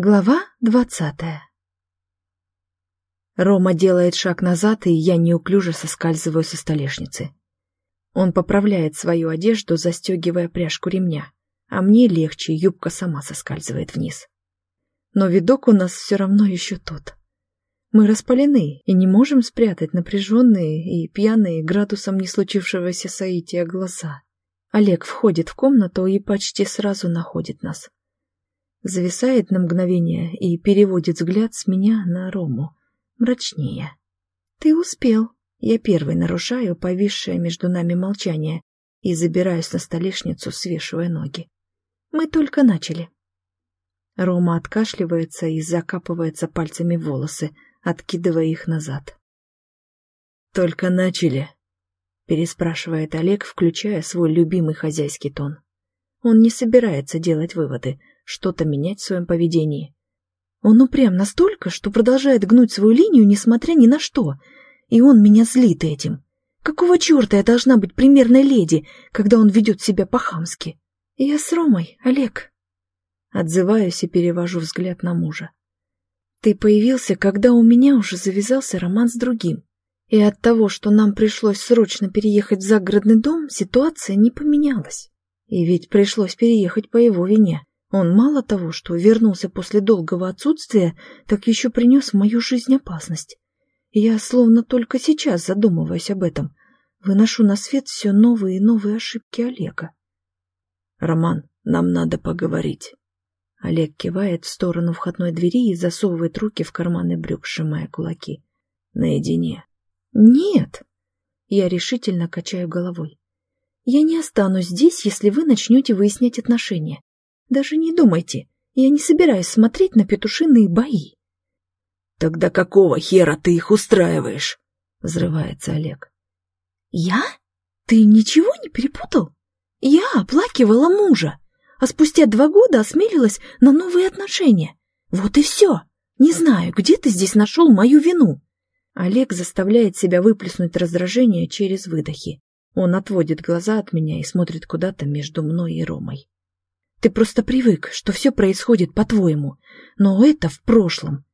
Глава двадцатая Рома делает шаг назад, и я неуклюже соскальзываю со столешницы. Он поправляет свою одежду, застегивая пряжку ремня, а мне легче, юбка сама соскальзывает вниз. Но видок у нас все равно еще тот. Мы распалены и не можем спрятать напряженные и пьяные градусом не случившегося соития глаза. Олег входит в комнату и почти сразу находит нас зависает на мгновение и переводит взгляд с меня на Рому, мрачнее. «Ты успел». Я первый нарушаю повисшее между нами молчание и забираюсь на столешницу, свешивая ноги. «Мы только начали». Рома откашливается и закапывается пальцами волосы, откидывая их назад. «Только начали?» — переспрашивает Олег, включая свой любимый хозяйский тон. Он не собирается делать выводы, что-то менять в своем поведении. Он упрям настолько, что продолжает гнуть свою линию, несмотря ни на что. И он меня злит этим. Какого черта я должна быть примерной леди, когда он ведет себя по-хамски? Я с Ромой, Олег. Отзываюсь и перевожу взгляд на мужа. Ты появился, когда у меня уже завязался роман с другим. И от того, что нам пришлось срочно переехать в загородный дом, ситуация не поменялась. И ведь пришлось переехать по его вине. Он мало того, что вернулся после долгого отсутствия, так еще принес в мою жизнь опасность. Я словно только сейчас задумываюсь об этом. Выношу на свет все новые и новые ошибки Олега. «Роман, нам надо поговорить». Олег кивает в сторону входной двери и засовывает руки в карманы брюк, сжимая кулаки. «Наедине». «Нет!» Я решительно качаю головой. «Я не останусь здесь, если вы начнете выяснять отношения. Даже не думайте, я не собираюсь смотреть на петушиные бои. «Тогда какого хера ты их устраиваешь?» — взрывается Олег. «Я? Ты ничего не перепутал? Я оплакивала мужа, а спустя два года осмелилась на новые отношения. Вот и все. Не знаю, где ты здесь нашел мою вину?» Олег заставляет себя выплеснуть раздражение через выдохи. Он отводит глаза от меня и смотрит куда-то между мной и Ромой. Ты просто привык, что все происходит по-твоему, но это в прошлом.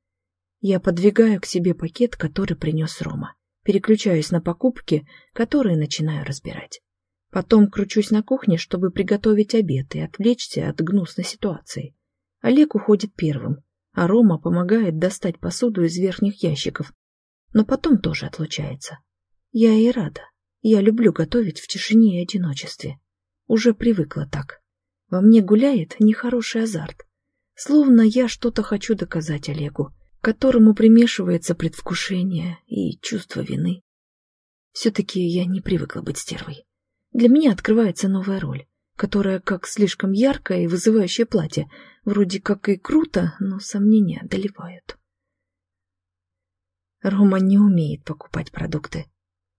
Я подвигаю к себе пакет, который принес Рома. Переключаюсь на покупки, которые начинаю разбирать. Потом кручусь на кухне, чтобы приготовить обед и отвлечься от гнусной ситуации. Олег уходит первым, а Рома помогает достать посуду из верхних ящиков, но потом тоже отлучается. Я и рада. Я люблю готовить в тишине и одиночестве. Уже привыкла так. Во мне гуляет нехороший азарт. Словно я что-то хочу доказать Олегу, которому примешивается предвкушение и чувство вины. Все-таки я не привыкла быть стервой. Для меня открывается новая роль, которая как слишком яркое и вызывающее платье, вроде как и круто, но сомнения одолевают. Рома не умеет покупать продукты.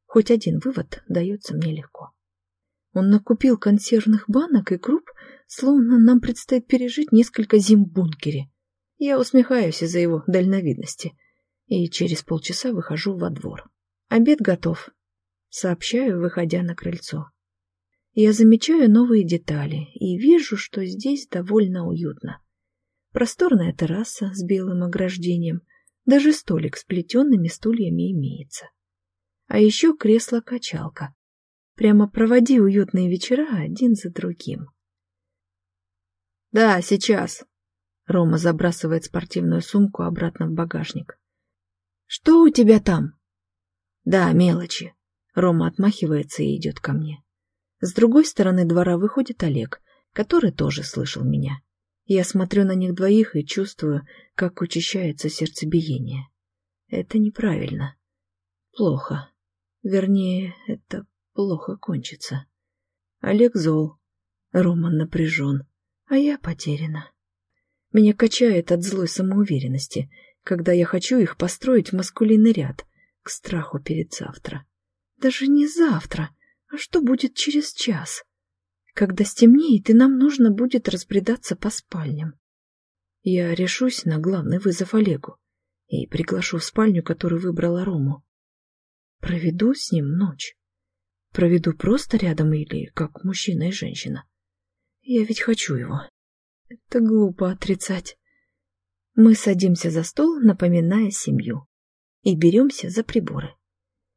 Хоть один вывод дается мне легко. Он накупил консервных банок и круп, словно нам предстоит пережить несколько зим в бункере. Я усмехаюсь из-за его дальновидности и через полчаса выхожу во двор. Обед готов, сообщаю, выходя на крыльцо. Я замечаю новые детали и вижу, что здесь довольно уютно. Просторная терраса с белым ограждением, даже столик с плетенными стульями имеется. А еще кресло-качалка, Прямо проводи уютные вечера один за другим. «Да, сейчас». Рома забрасывает спортивную сумку обратно в багажник. «Что у тебя там?» «Да, мелочи». Рома отмахивается и идет ко мне. С другой стороны двора выходит Олег, который тоже слышал меня. Я смотрю на них двоих и чувствую, как учащается сердцебиение. Это неправильно. Плохо. Вернее, это плохо кончится. Олег зол, Роман напряжен, а я потеряна. Меня качает от злой самоуверенности, когда я хочу их построить в маскулинный ряд, к страху перед завтра. Даже не завтра, а что будет через час? Когда стемнеет, и нам нужно будет разбредаться по спальням. Я решусь на главный вызов Олегу и приглашу в спальню, которую выбрала Рому. Проведу с ним ночь. Проведу просто рядом или как мужчина и женщина. Я ведь хочу его. Это глупо отрицать. Мы садимся за стол, напоминая семью, и беремся за приборы.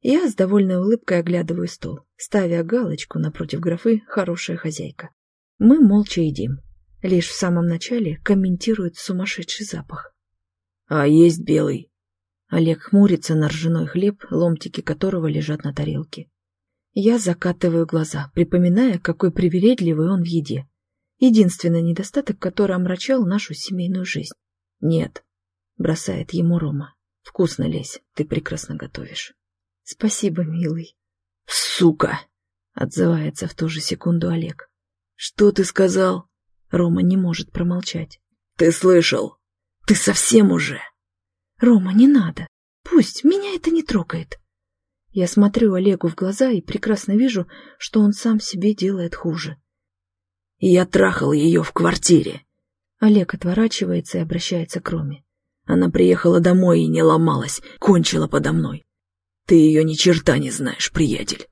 Я с довольной улыбкой оглядываю стол, ставя галочку напротив графы «Хорошая хозяйка». Мы молча едим. Лишь в самом начале комментирует сумасшедший запах. «А есть белый?» Олег хмурится на ржаной хлеб, ломтики которого лежат на тарелке. Я закатываю глаза, припоминая, какой привередливый он в еде. Единственный недостаток, который омрачал нашу семейную жизнь. «Нет», — бросает ему Рома. «Вкусно, Лесь, ты прекрасно готовишь». «Спасибо, милый». «Сука!» — отзывается в ту же секунду Олег. «Что ты сказал?» Рома не может промолчать. «Ты слышал? Ты совсем уже?» «Рома, не надо. Пусть, меня это не трогает». Я смотрю Олегу в глаза и прекрасно вижу, что он сам себе делает хуже. «Я трахал ее в квартире». Олег отворачивается и обращается к Роме. Она приехала домой и не ломалась, кончила подо мной. Ты ее ни черта не знаешь, приятель.